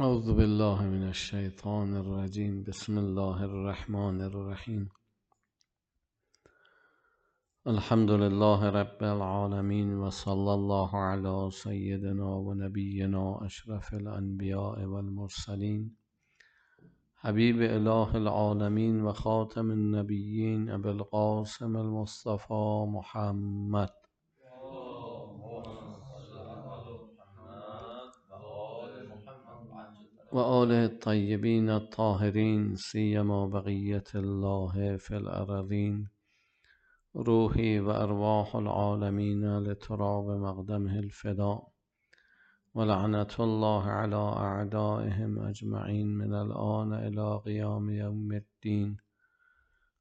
أعوذ بالله من الشيطان الرجيم. بسم الله الرحمن الرحيم. الحمد لله رب العالمين وصلى الله على سيدنا ونبينا أشرف الأنبياء والمرسلين. حبيب إله العالمين وخاتم النبيين أبي القاسم المصطفى محمد. وآله الطيبين الطاهرين سيما بقية الله في الأرضين روحي وأرواح العالمين لتراب مقدمه الفداء. ولعنة الله على أعدائهم أجمعين من الآن إلى قيام يوم الدين.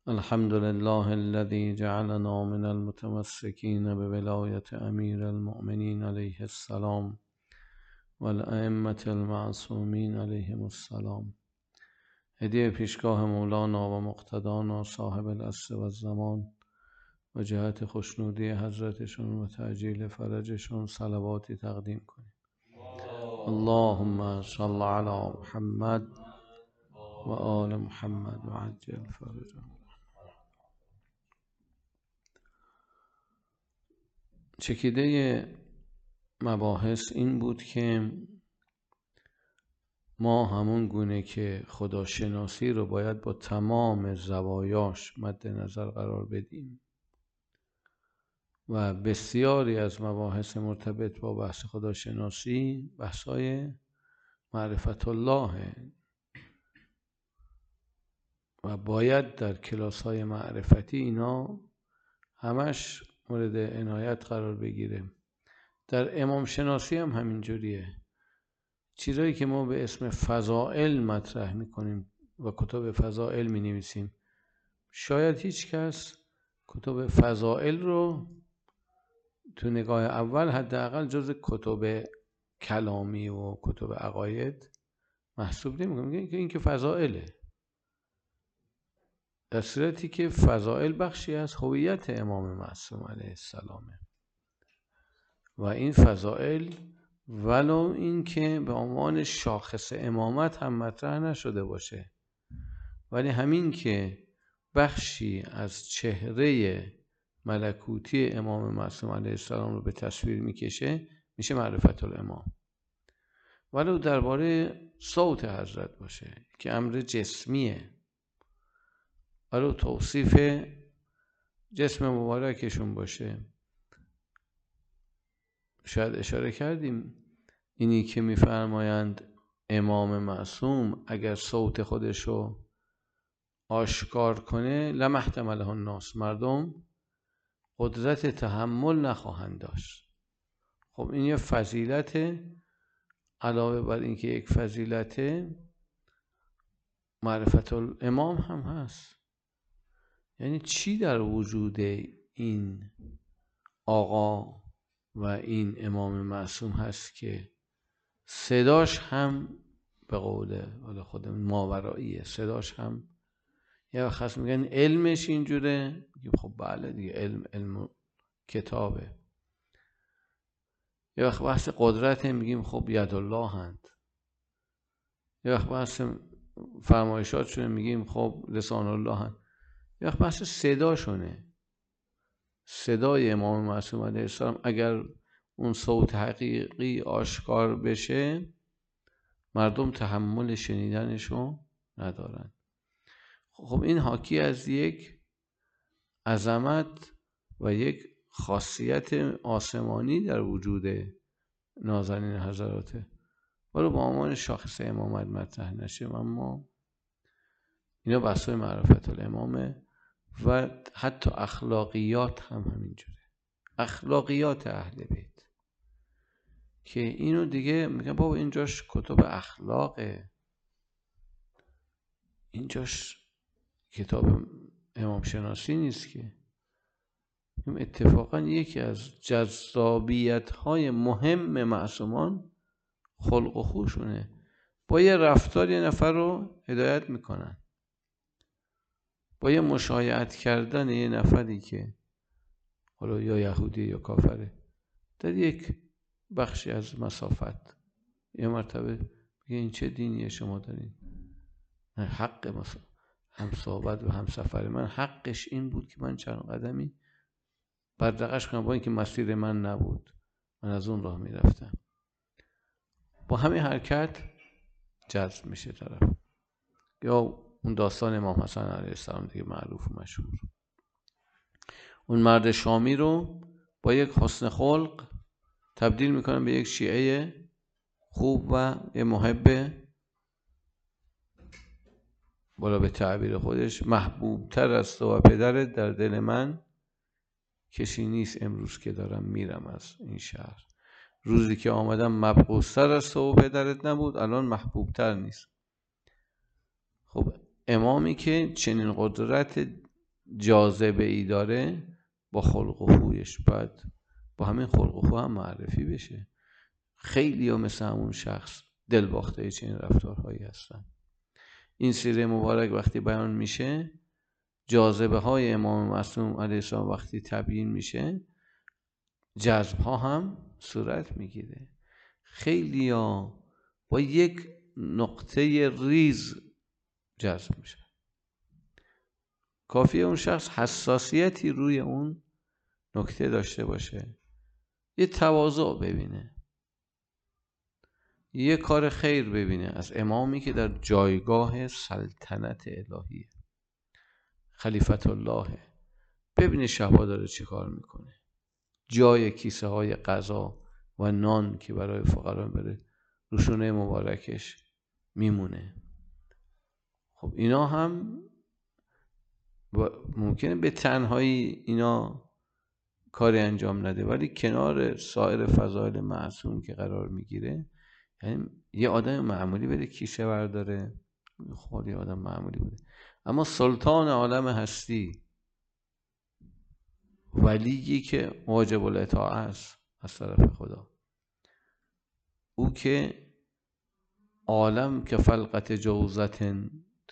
الحمد لله الذي جعلنا من المتمسكين بولاية أمير المؤمنين عليه السلام. والأئمة المعصومين عليهم السلام. هدیه پیشگاه مولانا و مقتدانا صاحب الأس و الزمان و جهت خوشنودی حضرتشون و تعجیل فرجشون صلواتی تقدیم کنیم. اللهم صل على محمد و آل محمد و عجل فرجهم چکیده مباحث این بود که ما همون گونه که خداشناسی رو باید با تمام زوایاش مد نظر قرار بدیم و بسیاری از مباحث مرتبط با بحث خداشناسی بحثای معرفت الله و باید در کلاس های معرفتی اینا همش مورد عنایت قرار بگیره. در امام شناسی هم همین جوریه. چیزایی که ما به اسم فضائل مطرح می‌کنیم و کتاب فضائل می نویسیم شاید هیچ کس کتب فضائل رو تو نگاه اول حداقل جز کتب کلامی و کتب عقاید محسوب نمی‌کنه. که این که فضائله. در صورتی که فضائل بخشی از هویت امام معصوم علیه السلامه. و این فضائل ولو اینکه به عنوان شاخص امامت هم مطرح نشده باشه. ولی همین که بخشی از چهره ملکوتی امام معصوم علیه السلام رو به تصویر می‌کشه میشه معرفت الامام ولو درباره صوت حضرت باشه که امر جسمیه. ولو توصیف جسم مبارکشون باشه. شاید اشاره کردیم اینی که میفرمایند امام معصوم اگر صوت خودشو آشکار کنه لمحتمله الناس مردم قدرت تحمل نخواهند داشت. خب این یه فضیلت علاوه بر اینکه یک فضیلت معرفت الامام هم هست. یعنی چی در وجود این آقا و این امام معصوم هست که صداش هم به قول حالا خود ماوراییه. صداش هم یه وقت هست میگن علمش اینجوره. خب بله دیگه علم علم کتابه. یه وقت بحث قدرت میگیم خب ید الله هند یه وقت بحث فرمایشات شونه میگیم خب لسان الله هند یه وقت بحث صداشونه. صدای امام معصوم علیه السلام اگر اون صوت حقیقی آشکار بشه مردم تحمل شنیدنشو ندارن. خب این حاکی از یک عظمت و یک خاصیت آسمانی در وجود نازنین حضراته ولی با عنوان شاخص امامت مطرح نشه اما اینا بحثای معرفت الامامه و حتی اخلاقیات هم همینجوره اخلاقیات اهل بیت. که اینو دیگه میگن بابا اینجاش کتب اخلاقه. اینجاش کتاب امام شناسی نیست که. اتفاقا یکی از جذابیت های مهم معصومان خلق و خوشونه. با یه رفتار یه نفر رو هدایت می‌کنن. با یه مشایعت کردن یه نفری که حالا یا یهودی یا کافره در یک بخشی از مسافت. یه مرتبه این چه دینیه شما دارین؟ حق مثلا هم صحبت و هم سفر من. حقش این بود که من چند قدمی بردقش کنم با اینکه مسیر من نبود. من از اون راه می‌رفتم. با همین حرکت جذب میشه طرف. یا اون داستان امام حسن علیه السلام دیگه معروف و مشهور. اون مرد شامی رو با یک حسن خلق تبدیل می‌کنن به یک شیعه خوب و یه محب بالا به تعبیر خودش محبوب تر است و پدرت در دل من کسی نیست امروز که دارم میرم از این شهر. روزی که آمدم از تو و پدرت نبود الان محبوبتر نیست. خب امامی که چنین قدرت جاذبه ای داره با خلق و خویش باید با همین خلق و خو هم معرفی بشه. خیلی ها مثل همون شخص دل باخته چنین رفتارهایی هستن. این سیره مبارک وقتی بیان میشه جاذبه های امام معصوم علیه السلام وقتی تبیین میشه جذب ها هم صورت می‌گیره. خیلی ها با یک نقطه ریز جذب میشه. کافیه اون شخص حساسیتی روی اون نکته داشته باشه. یه تواضع ببینه. یه کار خیر ببینه از امامی که در جایگاه سلطنت الهیه. خلیفت الله. ببینه شبا داره چی کار می‌کنه. جای کیسه های غذا و نان که برای فقرا بره روشونه مبارکش میمونه. خب اینا هم ممکنه به تنهایی اینا کاری انجام نده ولی کنار سایر فضایل معصوم که قرار می‌گیره یعنی یه آدم معمولی بده کیسه برداره. خود یه آدم معمولی بوده. اما سلطان عالم هستی ولیی که واجب الاطاعه است از طرف خدا. او که عالم که فلقت جوزت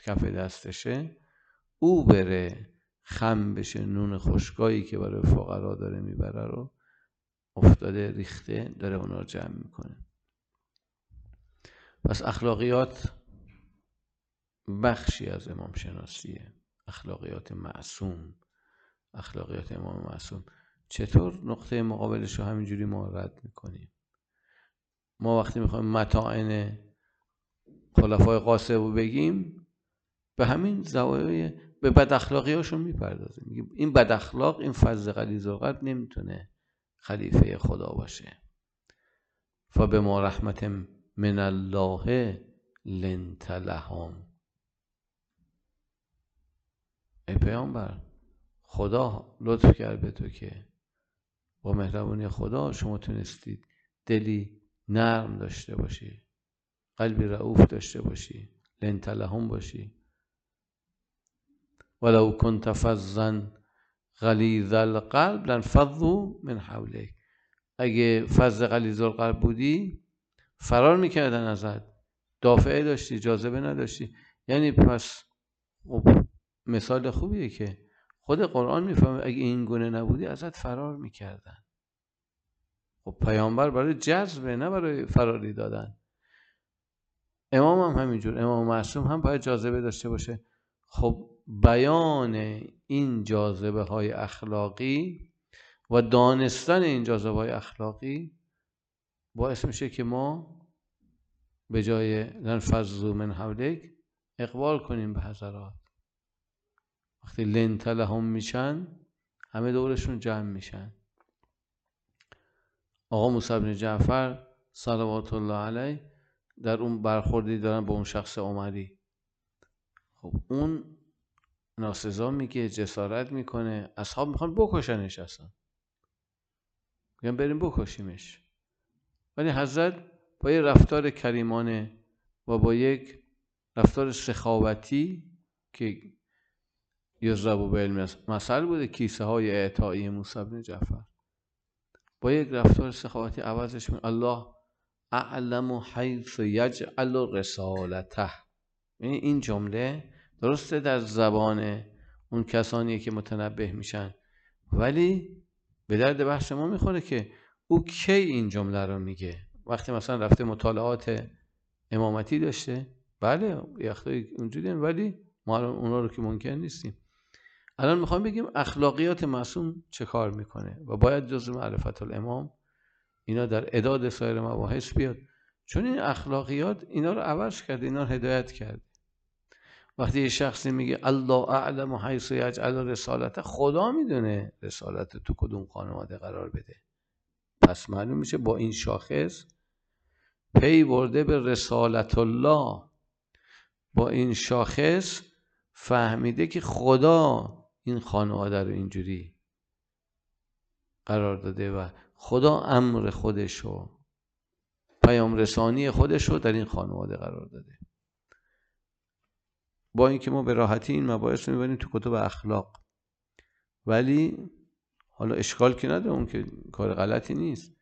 کف دستشه او بره خم بشه نون خشکایی که برای فقرا داره می‌بره رو افتاده ریخته داره اونا رو جمع می‌کنه. پس اخلاقیات بخشی از امام شناسیه اخلاقیات معصوم. اخلاقیات امام معصوم. چطور؟ نقطه مقابلش رو همینجوری ما رد می‌کنیم. ما وقتی می‌خوایم متاعن خلفای قاسب رو بگیم به همین زوایای به بد اخلاقی هاشون می‌پردازیم این بد اخلاق این فضل غلیظ نمی‌تونه خلیفه خدا باشه. فبه ما رحمت من الله لنت لهم ای پیامبر خدا لطف کرد به تو که با مهربانی خدا شما تونستید دلی نرم داشته باشی قلبی رعوف داشته باشی لنت لهم باشی. ولو كنت فظا غلیظ القلب لانفضوا من حولک اگه فض غلیظ القلب بودی فرار می‌کردن ازت. دافعه داشتی جاذبه نداشتی. یعنی پس خب مثال خوبیه که خود قرآن می‌فهمه اگه این گونه نبودی ازت فرار می‌کردن. خب پیامبر برای جذبه نه برای فراری دادن. امام هم همینجور. امام معصوم هم باید جاذبه داشته باشه. خب بیان این جاذبه های اخلاقی و دانستن این جاذبه های اخلاقی باعث میشه که ما به جای لنفضو من حولک اقبال کنیم به حضرات. وقتی لنت لهم میشن همه دورشون جمع میشن. آقا موسی بن جعفر صلوات الله علیه در اون برخوردی دارن با اون شخص عمری. خب اون ناسزا میگه جسارت می‌کنه. اصحاب می‌خوان بکشنش اصلا. میگن بریم بکشیمش. ولی حضرت با یه رفتار کریمانه و با یک رفتار سخاوتی که یزرب به علم مثل بوده کیسه های اعطایی موسی بن جعفر. با یک رفتار سخاوتی عوضش می الله اعلم حیث یجعل رسالته. یعنی این جمله درسته در زبان اون کسانی که متنبه میشن ولی به درد بحث ما می‌خوره که او کی این جمله رو میگه. وقتی مثلا رفته مطالعات امامتی داشته بله یختای اونجوری ولی ما اونا رو که ممکن نیستیم. الان می‌خوام بگیم اخلاقیات معصوم چه کار می‌کنه؟ و باید جز معرفت الامام اینا در اداد سایر مباحث بیاد. چون این اخلاقیات اینا رو عوض کرده اینا رو هدایت کرده. وقتی یه شخصی میگه الله اعلم و حیث یجعل رسالت خدا می‌دونه رسالت تو کدوم خانواده قرار بده. پس معلوم میشه با این شاخص پی برده به رسالت الله. با این شاخص فهمیده که خدا این خانواده رو اینجوری قرار داده و خدا امر خودشو پیام رسانی خودشو در این خانواده قرار داده. با اینکه ما به راحتی این مباحث رو می‌بریم تو کتب اخلاق. ولی حالا اشکال که نداره اون که کار غلطی نیست.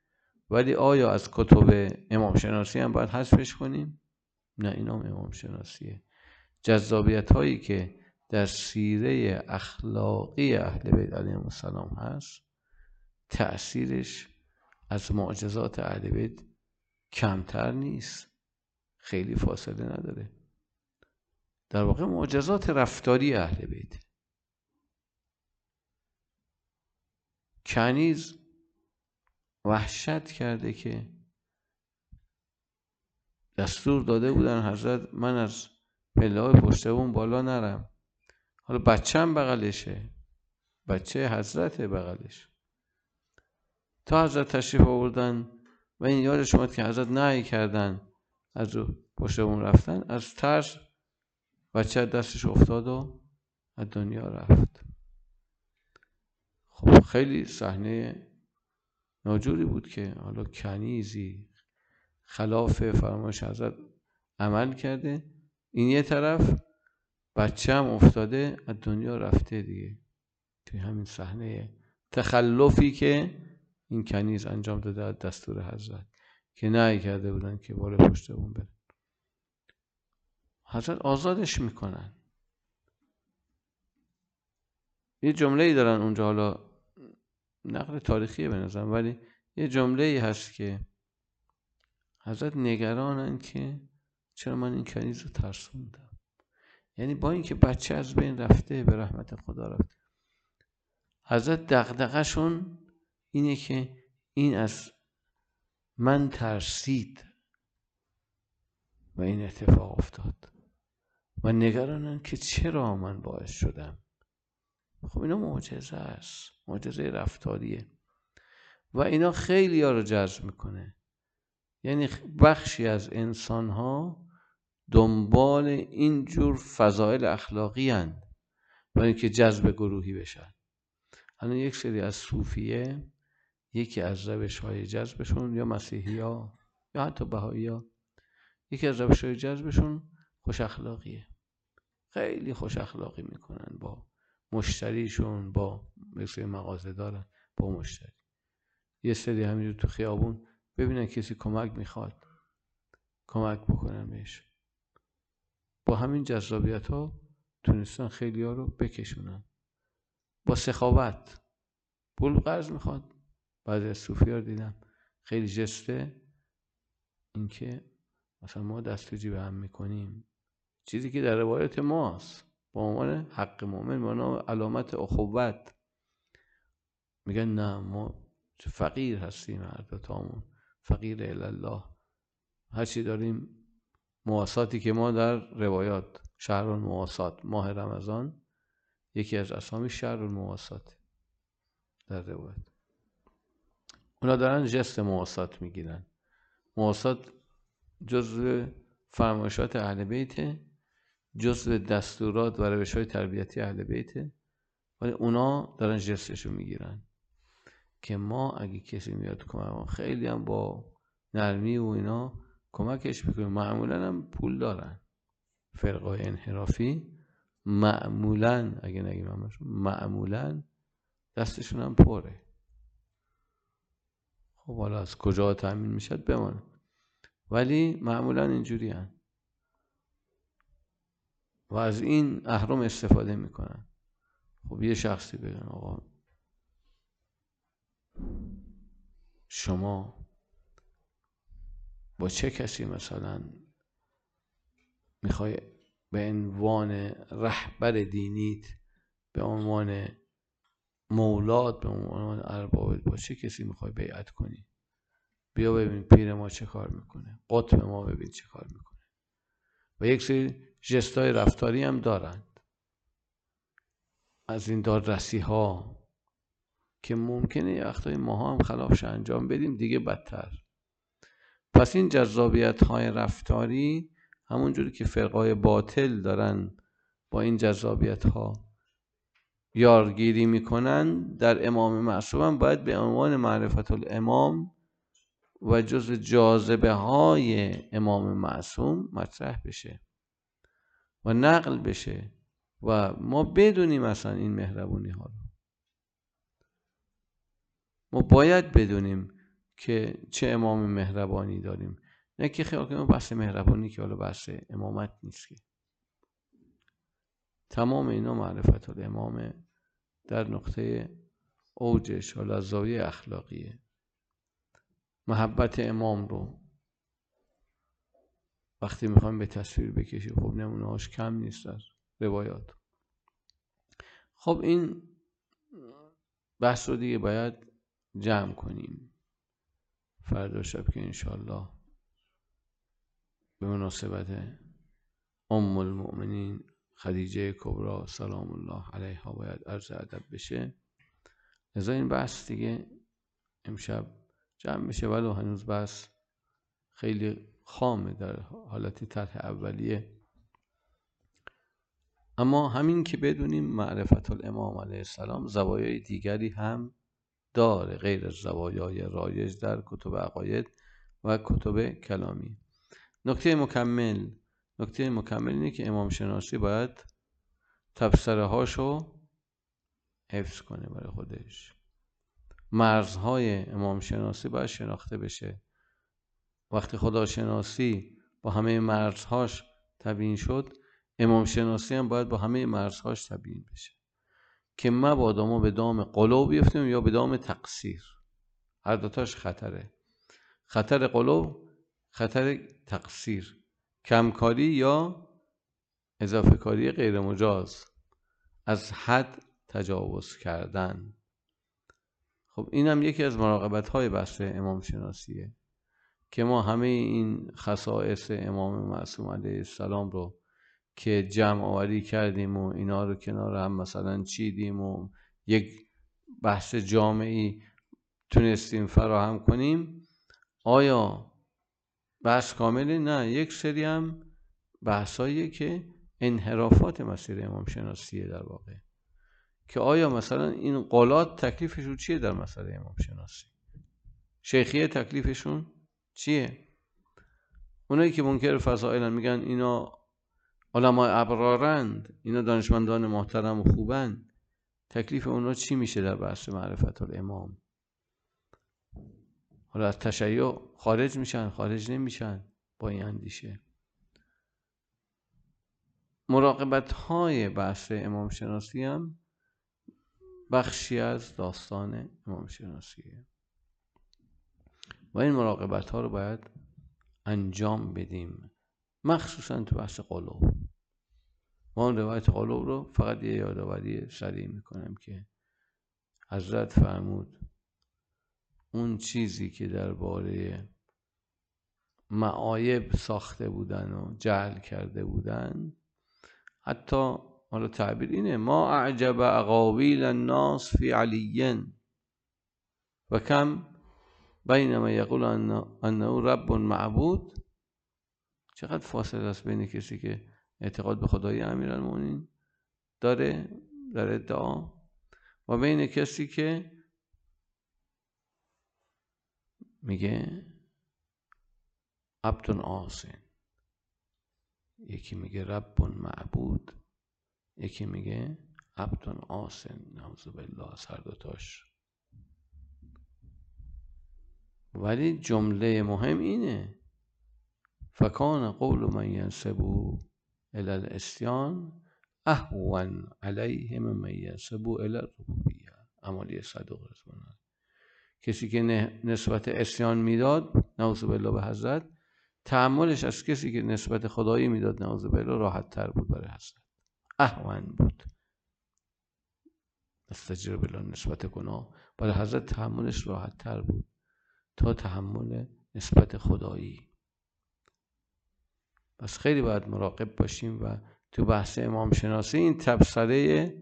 ولی آیا از کتب امام شناسی هم باید حذفش کنیم؟ نه این هم امام شناسیه جذابیت هایی که در سیره اخلاقی اهل بیت علیهم السلام هست تأثیرش از معجزات اهل بیت کمتر نیست. خیلی فاصله نداره. در واقع معجزات رفتاری اهل بیت. کنیز وحشت کرده که دستور داده بودن حضرت من از پله های پشت بالا نرم. حالا بچه هم بغلشه. بچه حضرت بغلش. تا حضرت تشریف آوردن و این یادش اومد که حضرت نهی کردن از پشت رفتن از ترس بچه دستش افتاد و از دنیا رفت. خب خیلی صحنه ناجوری بود که حالا کنیزی خلاف فرمایش حضرت عمل کرده. این یه طرف بچه هم افتاده از دنیا رفته دیگه. توی همین صحنه تخلفی که این کنیز انجام داده از دستور حضرت که نه کرده بودن که بالا پشت اون بره. حضرت آزادش می‌کنن. یه جمله ای دارن اونجا حالا نقل تاریخیه به نظرم ولی یه جمله ای هست که حضرت نگرانن که چرا من این کنیز رو ترسوندم. یعنی با اینکه بچه از بین رفته به رحمت خدا رفته. حضرت دقدقشون اینه که این از من ترسید و این اتفاق افتاد. و نگرانن که چرا من باعث شدم. خب اینا معجزه است. معجزه رفتاریه. و اینا خیلی ها رو جذب می‌کنه. یعنی بخشی از انسان ها دنبال اینجور فضایل اخلاقی هن. برای اینکه جذب گروهی بشن. الان یک سری از صوفیه یکی از روش های جذبشون یا مسیحی ها یا حتی بهایی ها یکی از روش های جذبشون خوش اخلاقیه. خیلی خوش اخلاقی می‌کنن با مشتریشون با مثل مغازه دارن با مشتری. یه سری همینجور تو خیابون ببینن کسی کمک می‌خواد کمک بکنن بهش. با همین جذابیت ها تونستن خیلی ها رو بکشونن. با سخاوت. پول قرض می‌خواد. بعضی از صوفی دیدم خیلی جسته. اینکه مثلا ما دست جیب هم می‌کنیم. چیزی که در روایت ماست. با عنوان حق مؤمن ما علامت اخوت. میگن نه ما فقیر هستیم هر دوتامون فقیر الله هرچی داریم مواساتی که ما در روایات شهر المواسات ماه رمضان یکی از اسامی شهر المواسات در روایت. اونا دارن جست مواسات می‌گیرن. مواسات جزء فرمایشات اهل بیته جزء دستورات و روش های تربیتی اهل بیته ولی اونا دارن جستشو می‌گیرن که ما اگه کسی میاد کمک خیلی هم با نرمی و اینا کمکش می‌کنیم معمولا هم پول دارن. فرقای انحرافی معمولا اگه نگیم همشون معمولا دستشون هم پره. خب حالا از کجا تأمین می‌شد بمانه. ولی معمولا اینجوری هن. و از این اهرام استفاده می‌کنن. خب یه شخصی بگن آقا شما با چه کسی مثلا می‌خوای به عنوان رهبر دینیت به عنوان مولاد به عنوان ارباب با چه کسی می‌خوای بیعت کنی؟ بیا ببین پیر ما چه کار می‌کنه. قطب ما ببین چه کار می‌کنه. و یک سری جستای رفتاری هم دارند. از این دادرسی ها که ممکنه یه وقتای ما هم خلافش انجام بدیم دیگه بدتر. پس این جذابیت های رفتاری همونجوری که فرقای باطل دارن با این جذابیت ها یارگیری می‌کنن در امام معصوم باید به عنوان معرفت الامام و جز جاذبه های امام معصوم مطرح بشه. و نقل بشه و ما بدونیم اصلا این مهربونی ها رو. ما باید بدونیم که چه امام مهربانی داریم. نه که خیال کنیم بحث مهربانی که حالا بحث امامت نیست که. تمام اینا معرفت الامام در نقطه اوجش حالا زاویه اخلاقیه. محبت امام رو وقتی می‌خوایم به تصویر بکشیم خب نمونه هاش کم نیست از روایات. خب این بحث رو دیگه باید جمع کنیم. فردا شب که انشالله به مناسبت ام المؤمنین خدیجه کبرا سلام الله علیها باید عرض ادب بشه. لذا این بحث دیگه امشب جمع بشه ولو هنوز بحث خیلی خامه در حالت طرح اولیه. اما همین که بدونیم معرفت الامام علیه السلام زوایای دیگری هم داره غیر از زوایای رایج در کتب عقاید و کتب کلامی. نکته مکمل نکته مکمل اینه که امام شناسی باید تبصره هاشو حفظ کنه برای خودش. مرزهای امام شناسی باید شناخته بشه. وقتی خدا شناسی با همه مرزهاش تبیین شد امام شناسی هم باید با همه مرزهاش تبیین بشه. که مبادا ما به دام قلوب بیفتیم یا به دام تقصیر. هر دوتاش خطره. خطر قلوب خطر تقصیر. کمکاری یا اضافه کاری غیر مجاز. از حد تجاوز کردن. خب این هم یکی از مراقبت های بحث امام شناسیه که ما همه این خصائص امام معصوم علیه السلام رو که جمع آوری کردیم و اینا رو کنار هم مثلا چیدیم و یک بحث جامعی تونستیم فراهم کنیم آیا بحث کاملی نه. یک سری هم بحثایی که انحرافات مسیر امام شناسیه در واقع. که آیا مثلا این قولات تکلیفشون چیه در مسئله امام شناسی شیخیه تکلیفشون؟ چیه؟ اونایی که منکر فضائلن میگن اینا علماء ابرارند اینا دانشمندان محترم و خوبند تکلیف اونا چی میشه در بحث معرفت الامام حالا از تشیع خارج میشن خارج نمیشن با این اندیشه. مراقبت های بحث امام شناسی هم بخشی از داستان امام شناسیه و این مراقبت ها رو باید انجام بدیم. مخصوصا تو بحث قلوب. ما اون روایت قلوب رو فقط یه یادآوری سریع می‌کنم که حضرت فرمود اون چیزی که درباره معایب ساخته بودن و جعل کرده بودن حتی حالا تعبیر اینه ما اعجب اقاویل الناس فی علیین. و کم بینما یقول انه رب معبود. چقدر فاصله است بین کسی که اعتقاد به خدای امیرالمومنین داره در ادعا و بین کسی که میگه عبد آسن یکی میگه رب معبود یکی میگه عبد آسن نعوذ بالله از هر دوتاش ولی جمله مهم اینه. فکان قول من ینسبو الى الاسیان اهون علیه من ینسبو الى الربوبیه. عمالی صدوق رضوان کسی که نسبت اسیان می‌داد نعوذ بالله به حضرت تحملش از کسی که نسبت خدایی می‌داد نعوذ بالله راحت تر بود برای حضرت. احوان بود. استجر بالله نسبت گناه. برای حضرت تحملش راحت تر بود. تا تحمل نسبت خدایی. پس خیلی باید مراقب باشیم و تو بحث امام شناسی این تبصره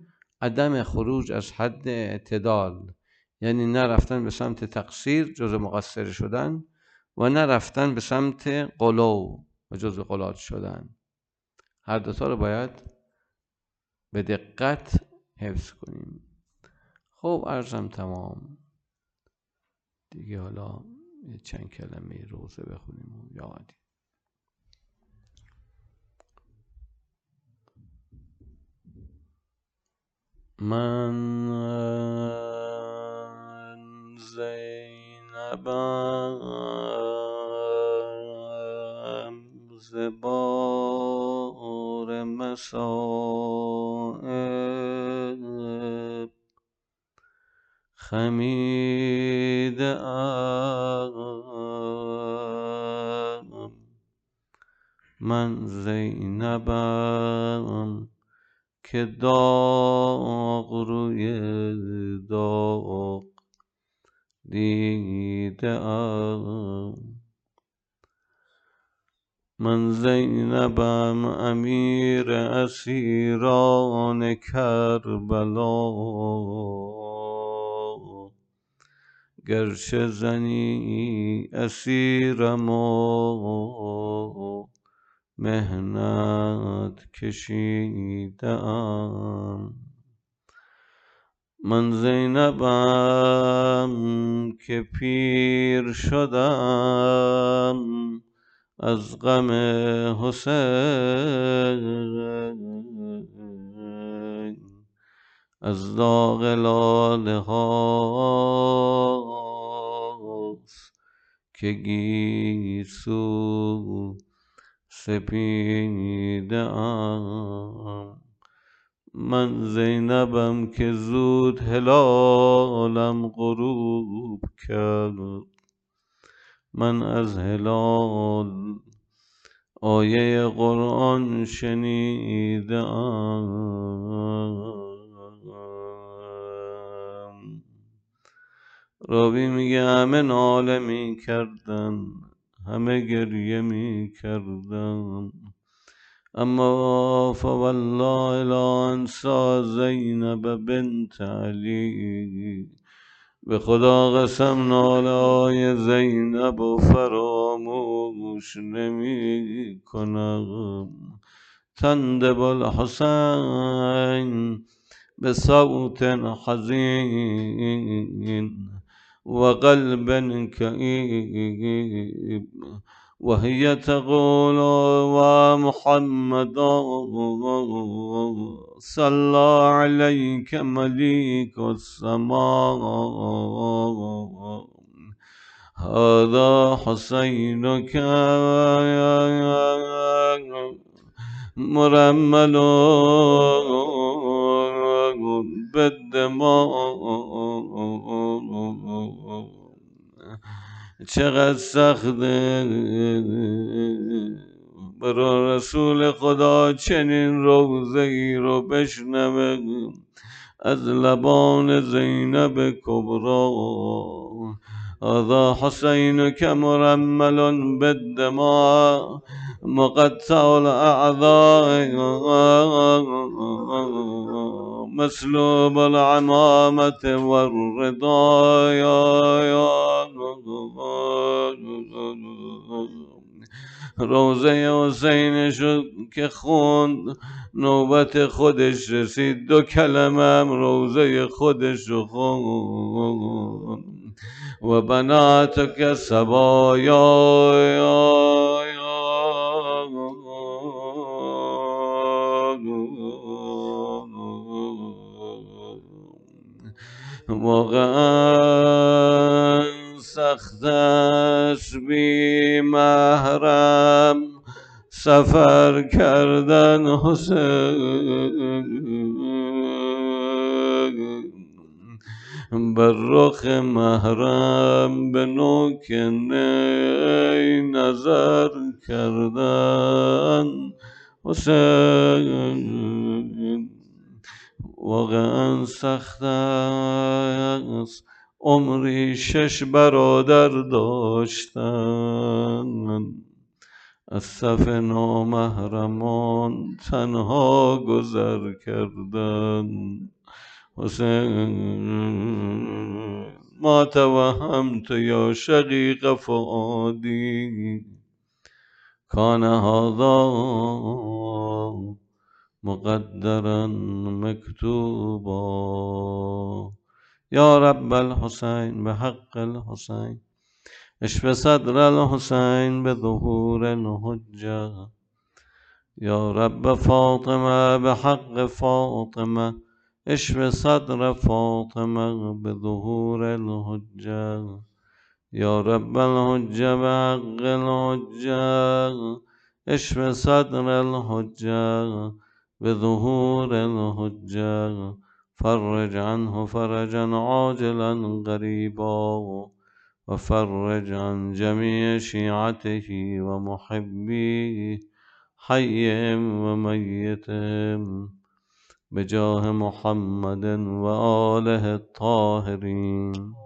عدم خروج از حد اعتدال یعنی نرفتن به سمت تقصیر جز مقصر شدن و نرفتن به سمت قلو و جز قلات شدن. هر دوتا رو باید به دقت حفظ کنیم. خب ارزم تمام. دیگه حالا چند کلمه روزه بخونیم و یادیم من زینبم زبار مسائب خمیده من زینبم که داغ روی داغ دیده من زینبم امیر اسیران کربلا گرچه زنی اسیرم و مهنت کشیدم. من زینبم که پیر شدم از غم حسین. از داغ لاله هاست که گیسو سپیده ام من زینبم که زود هلالم غروب کرد. من از هلال آیه قرآن شنیدم راوی میگه همه ناله می‌کردن همه گریه می‌کردن. اما فوالله لا انسا زینب بنت علی. به خدا قسم ناله های زینب و فراموش نمی کنم تندب الحسین به صوت حزین. وقلب كئيب وهي تقول ومحمد صلى عليك مليك السماء هذا حسينك مرمل بالدماء چقدر سخته برا رسول خدا چنین روزه ای رو بشنوه از لبان زینب کبرا هذا حسینک مرمل بالدماء مقطع الاعضاء مسلوب العمامة والرضايا روزه حسین شد که خوند نوبت خودش رسید دو کلمه روزه خودش رو خوند و بنات که سبایا واقعا سختش بی محرم سفر کردن حسین. بر رخ محرم به نوک نی نظر کردن. حسین واقعا سخت است. عمری شش برادر داشتن. از صف نامحرمان تنها گذر کردن. حسین ما توهمت یا شقیق فؤادی. کان هذا مقدرا مكتوبا یا رب الحسین به حق الحسین. اشف صدر الحسین به ظهور الحجه یا رب فاطمه به حق فاطمه اشف صدر فاطمة بظهور الهجة يا رب الهجة بحق الهجة اشف صدر الهجة بظهور الهجة فرج عنه فرجا عاجلا غريبا وفرج عن جميع شيعته ومحبيه حيهم وميتهم بجاه محمد وآله الطاهرين.